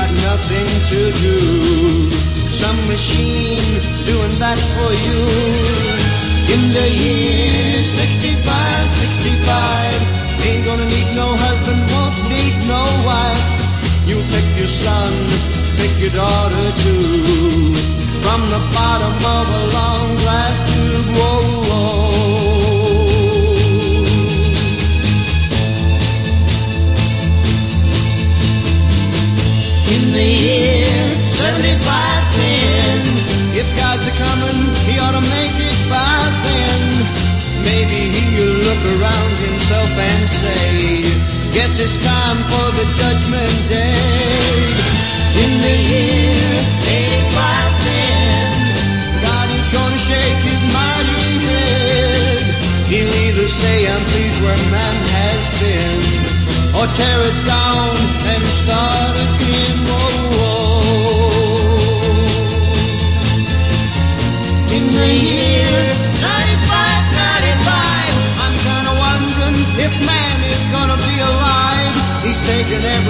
got nothing to do. Some machine doing that for you. In the year 65, 65, ain't gonna need no husband, won't need no wife. You pick your son, pick your daughter too. In the year 7510, if God's a coming, he ought to make it by then. Maybe he'll look around himself and say, Guess it's time for the judgment day. In the year 8510, God is gonna shake his mighty head. He'll either say, I'm pleased where man has been, or tear it down and start again.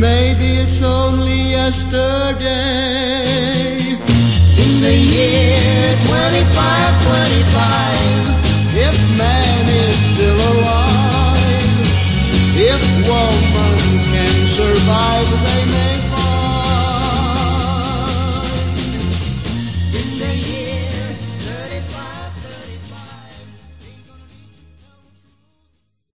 maybe it's only yesterday. In the year 2525,